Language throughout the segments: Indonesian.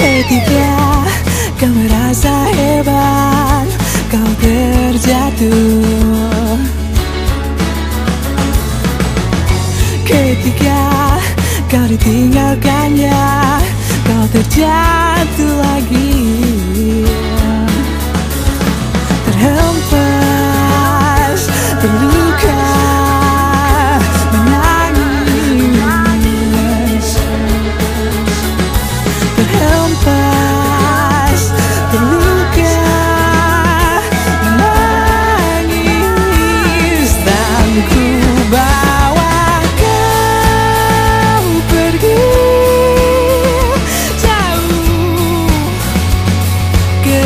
Ketika kau merasa hebat Kau terjatuh Ketika kau ditinggalkannya Kau terjatuh lagi.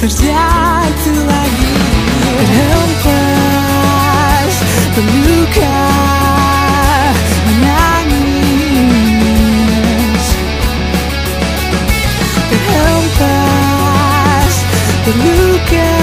terjatuh lagi to terluka menangis Terhempas terluka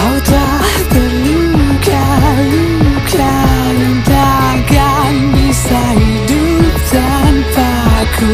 Kau telah terluka, luka Dan takkan bisa hidup tanpaku